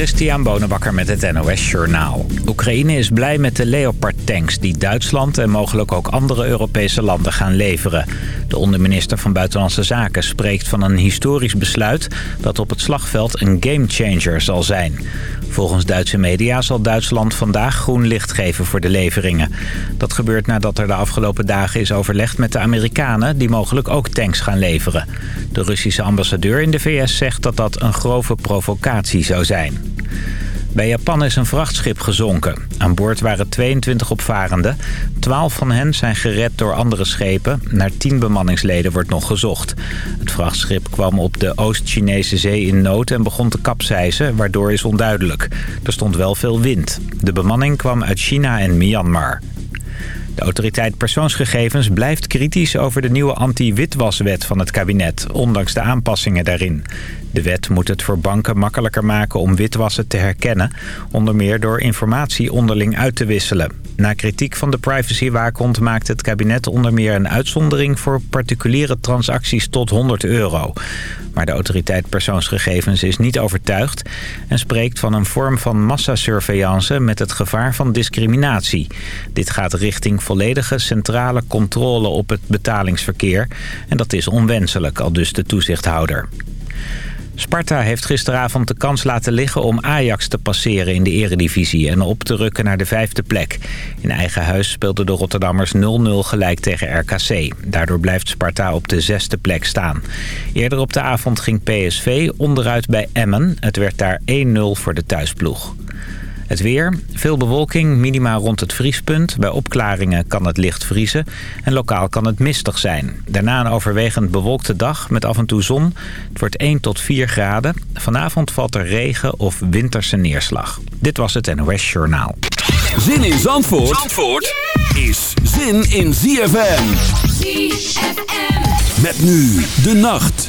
Christian Bonenbakker met het NOS Journaal. Oekraïne is blij met de Leopard-tanks die Duitsland en mogelijk ook andere Europese landen gaan leveren. De onderminister van Buitenlandse Zaken spreekt van een historisch besluit dat op het slagveld een gamechanger zal zijn. Volgens Duitse media zal Duitsland vandaag groen licht geven voor de leveringen. Dat gebeurt nadat er de afgelopen dagen is overlegd met de Amerikanen die mogelijk ook tanks gaan leveren. De Russische ambassadeur in de VS zegt dat dat een grove provocatie zou zijn. Bij Japan is een vrachtschip gezonken. Aan boord waren 22 opvarenden. 12 van hen zijn gered door andere schepen. Naar 10 bemanningsleden wordt nog gezocht. Het vrachtschip kwam op de Oost-Chinese zee in nood en begon te kapseizen, waardoor is onduidelijk. Er stond wel veel wind. De bemanning kwam uit China en Myanmar. De autoriteit persoonsgegevens blijft kritisch over de nieuwe anti-witwaswet van het kabinet, ondanks de aanpassingen daarin. De wet moet het voor banken makkelijker maken om witwassen te herkennen, onder meer door informatie onderling uit te wisselen. Na kritiek van de privacywaakhond maakt het kabinet onder meer een uitzondering voor particuliere transacties tot 100 euro. Maar de autoriteit persoonsgegevens is niet overtuigd en spreekt van een vorm van massasurveillance met het gevaar van discriminatie. Dit gaat richting volledige centrale controle op het betalingsverkeer en dat is onwenselijk, al dus de toezichthouder. Sparta heeft gisteravond de kans laten liggen om Ajax te passeren in de eredivisie en op te rukken naar de vijfde plek. In eigen huis speelden de Rotterdammers 0-0 gelijk tegen RKC. Daardoor blijft Sparta op de zesde plek staan. Eerder op de avond ging PSV onderuit bij Emmen. Het werd daar 1-0 voor de thuisploeg. Het weer, veel bewolking, minima rond het vriespunt. Bij opklaringen kan het licht vriezen en lokaal kan het mistig zijn. Daarna een overwegend bewolkte dag met af en toe zon. Het wordt 1 tot 4 graden. Vanavond valt er regen of winterse neerslag. Dit was het NOS Journaal. Zin in Zandvoort, Zandvoort is zin in ZFM. ZFM. Met nu de nacht.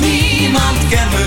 niemand kent me.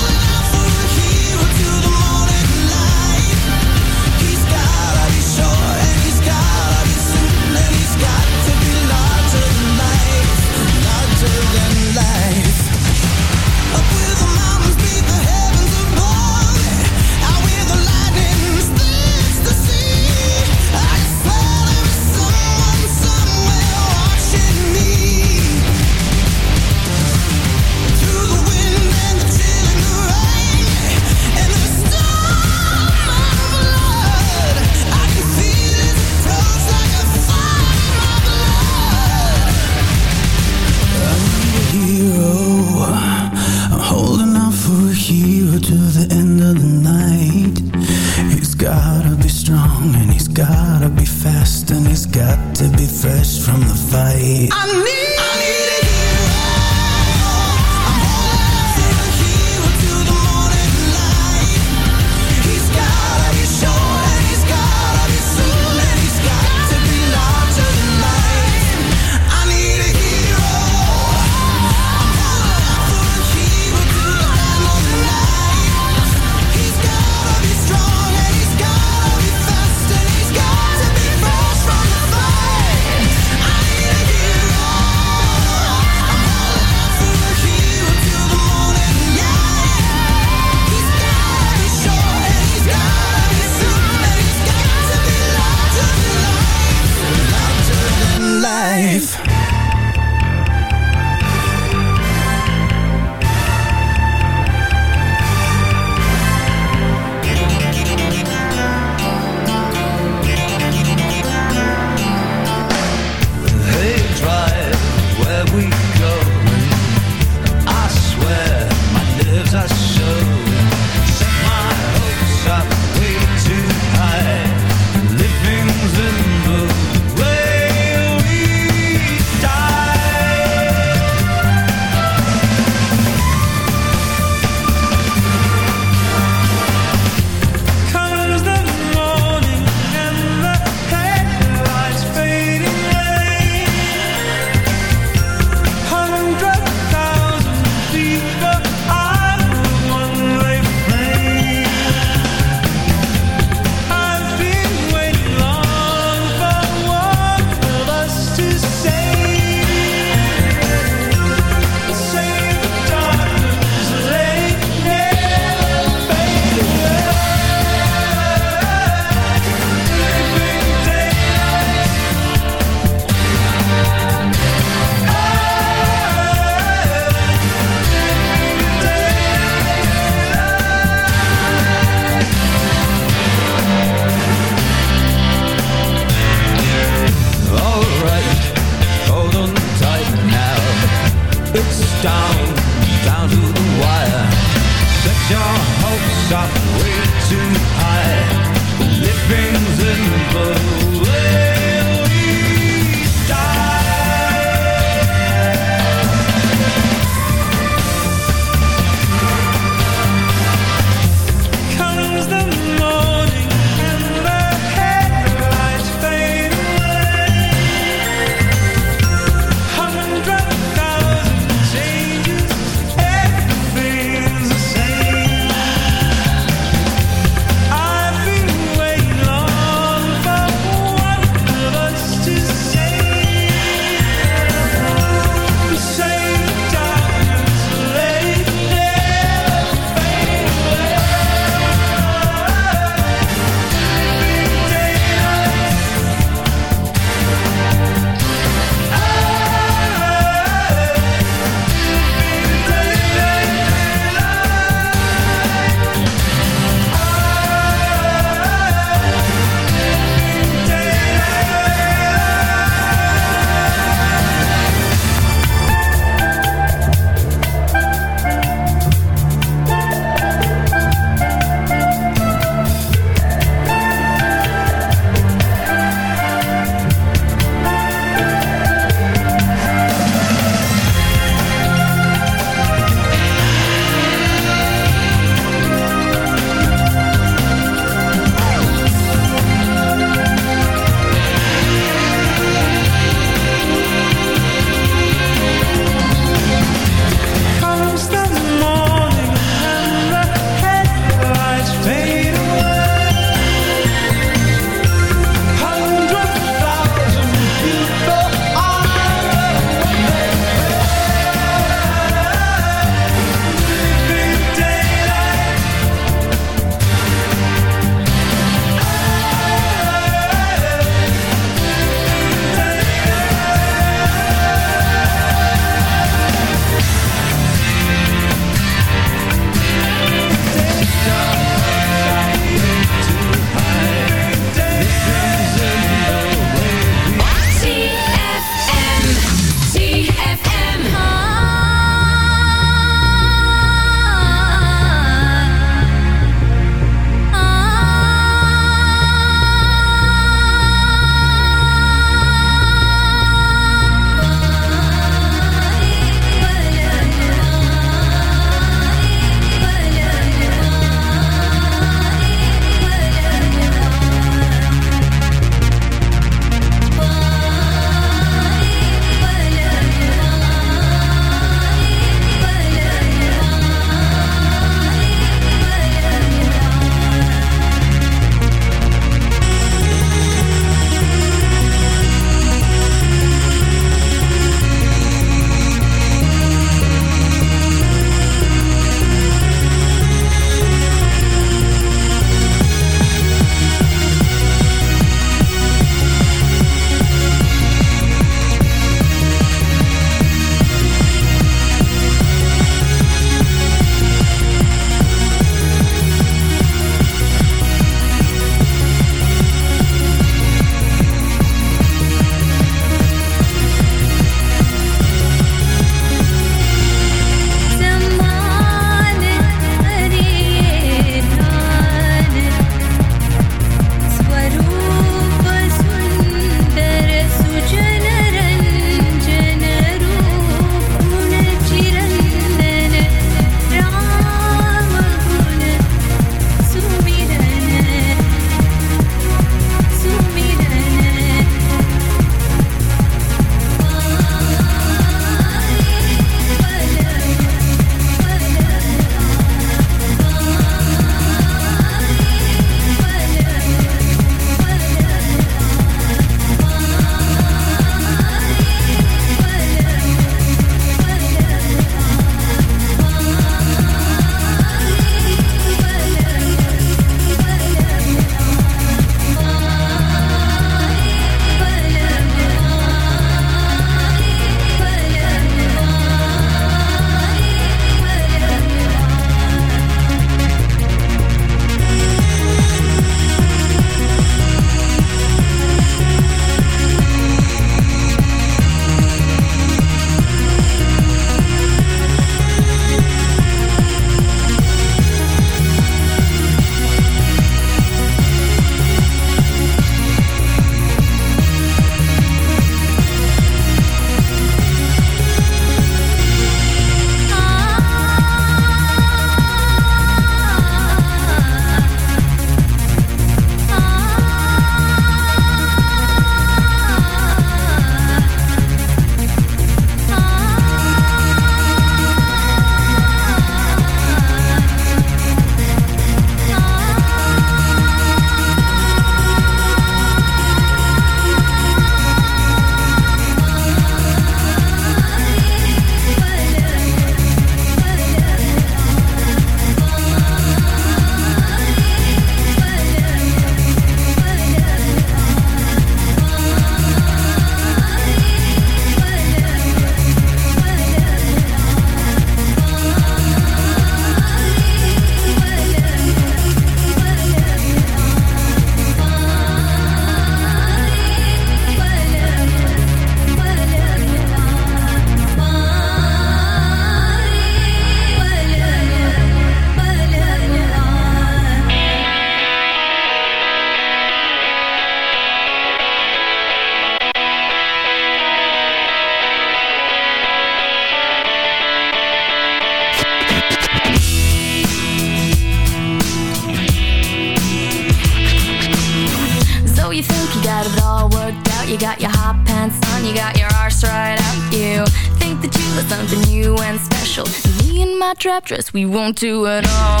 Trap dress, we won't do it all.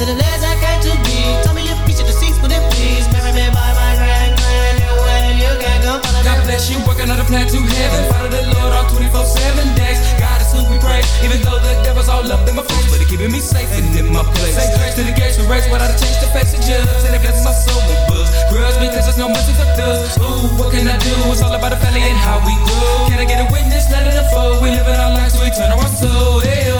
I got to be. Tell me the please marry me by my. You can't God bless you, working on the plan to heaven. Follow the Lord 24 7 days. God is who we. Even though the devil's all up in my face, but he keeping me safe and in my place. To the gates race, without a face judge. My soul because there's no mercy. Ooh, what can I do? It's all about the family and how we. Can I get a witness? Let it unfold. We living our lives, we turn our soul. Yeah. Oh.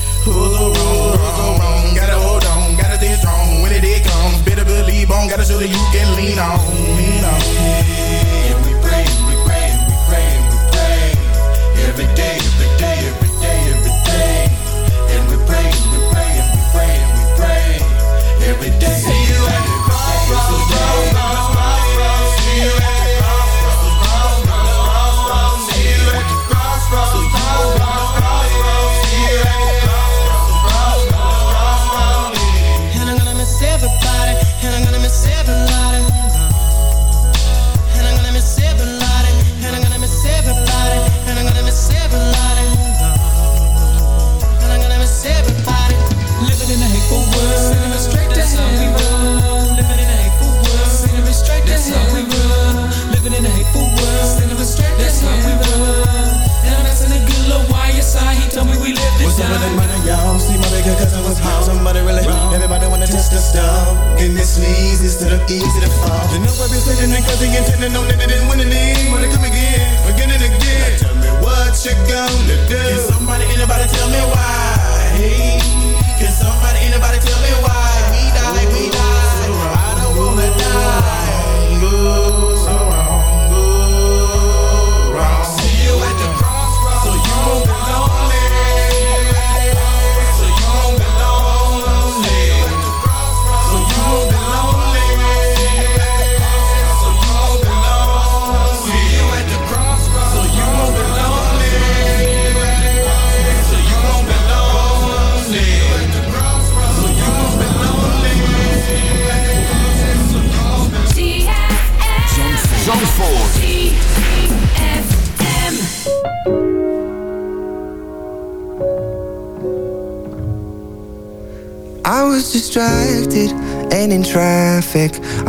Who's so wrong? Who's so wrong? Gotta hold on, gotta stay strong. When it, day comes, better believe on. Gotta show that you can lean on. Lean on. And we pray, we pray, we pray, we pray. Every day, every day, every day, every day. And we pray, we pray, and we pray, and we pray. Every day. See you at the crossroads.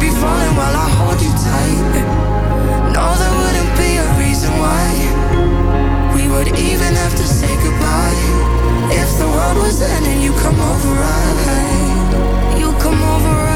be falling while I hold you tight. No, there wouldn't be a reason why we would even have to say goodbye. If the world was ending, you come over, right? You come over, right?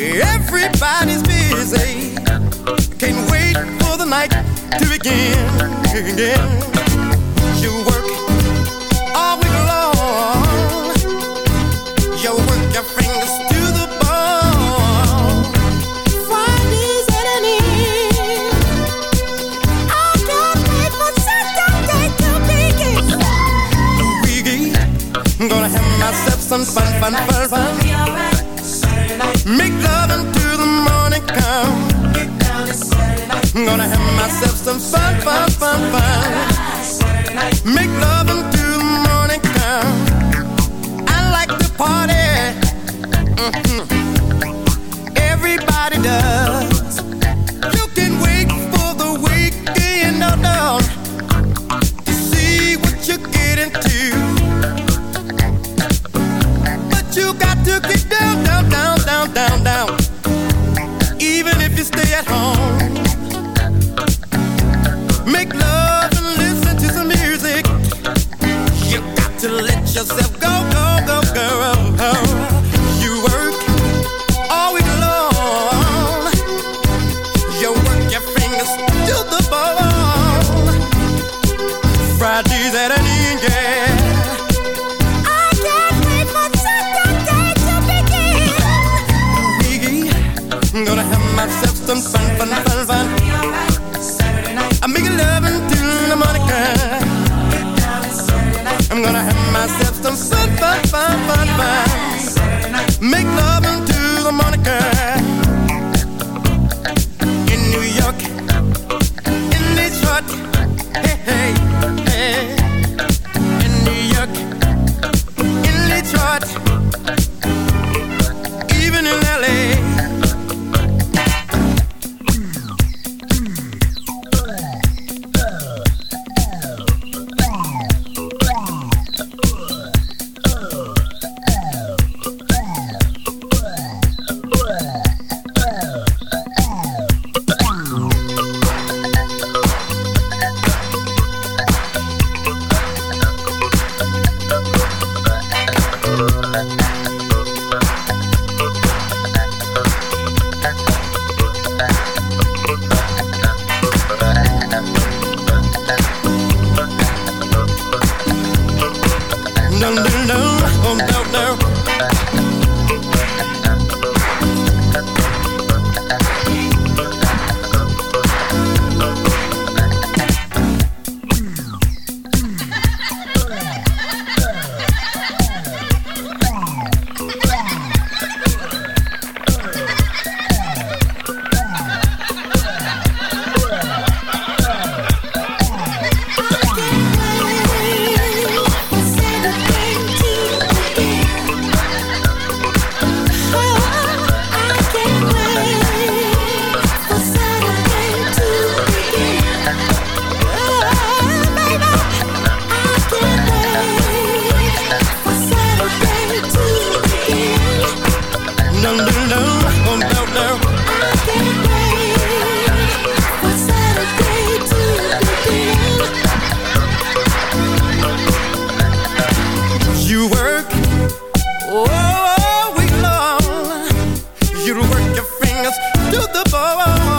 Everybody's busy. Can't wait for the night to begin. She'll work myself some fun, fun, fun, fun. Make love and You work your fingers to the bone.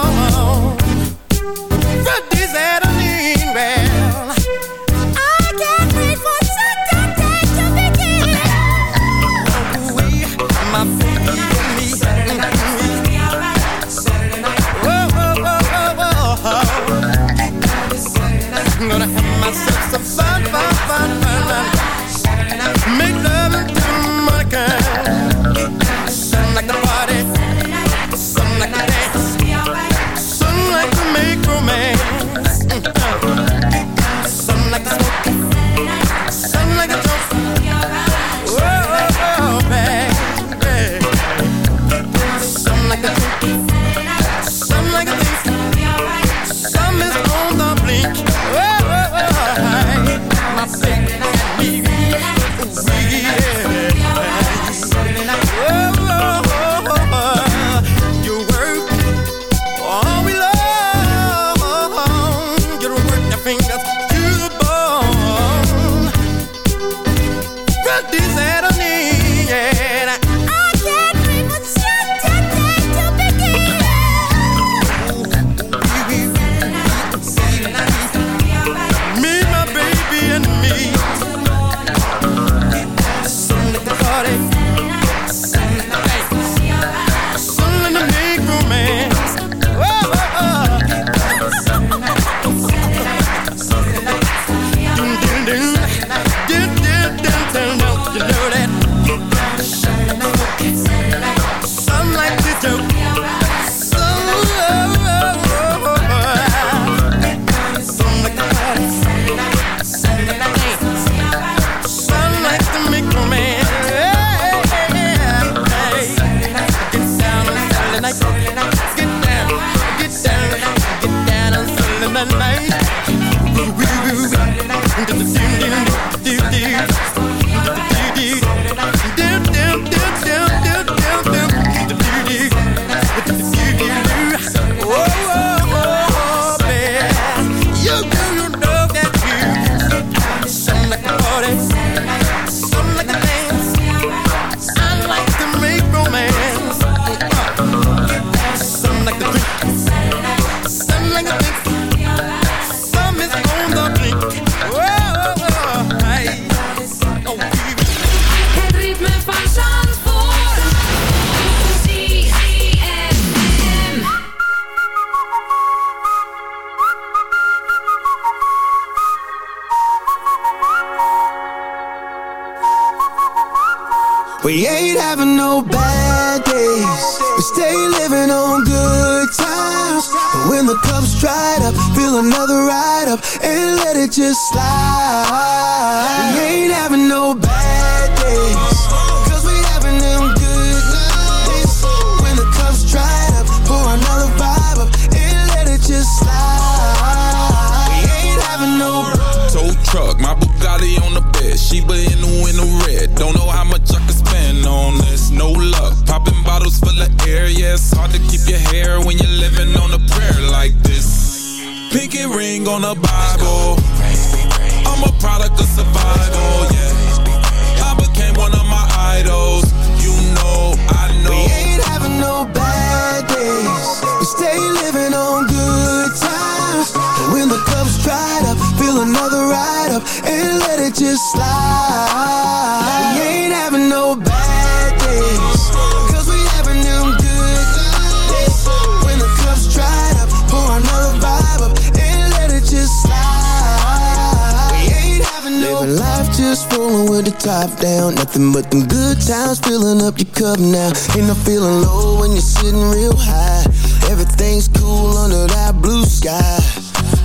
slide. We ain't having no bad days, cause we having them good days. When the cup's dried up, pour another vibe up and let it just slide. We ain't having no Living life just rolling with the top down. Nothing but them good times filling up your cup now. Ain't no feeling low when you're sitting real high. Everything's cool under that blue sky.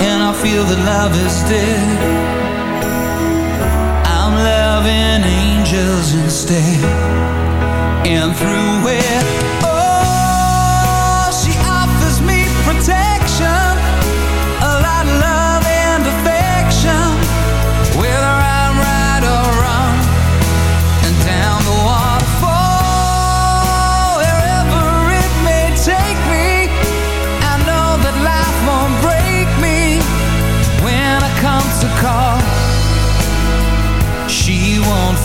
and I feel that love is dead. I'm loving angels instead. And through it